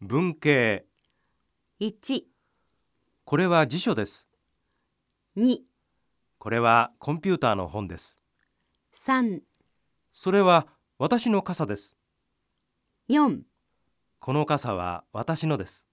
文系。1、これは辞書です。2、これはコンピューターの本です。3、それは私の傘です。4この傘は私のです。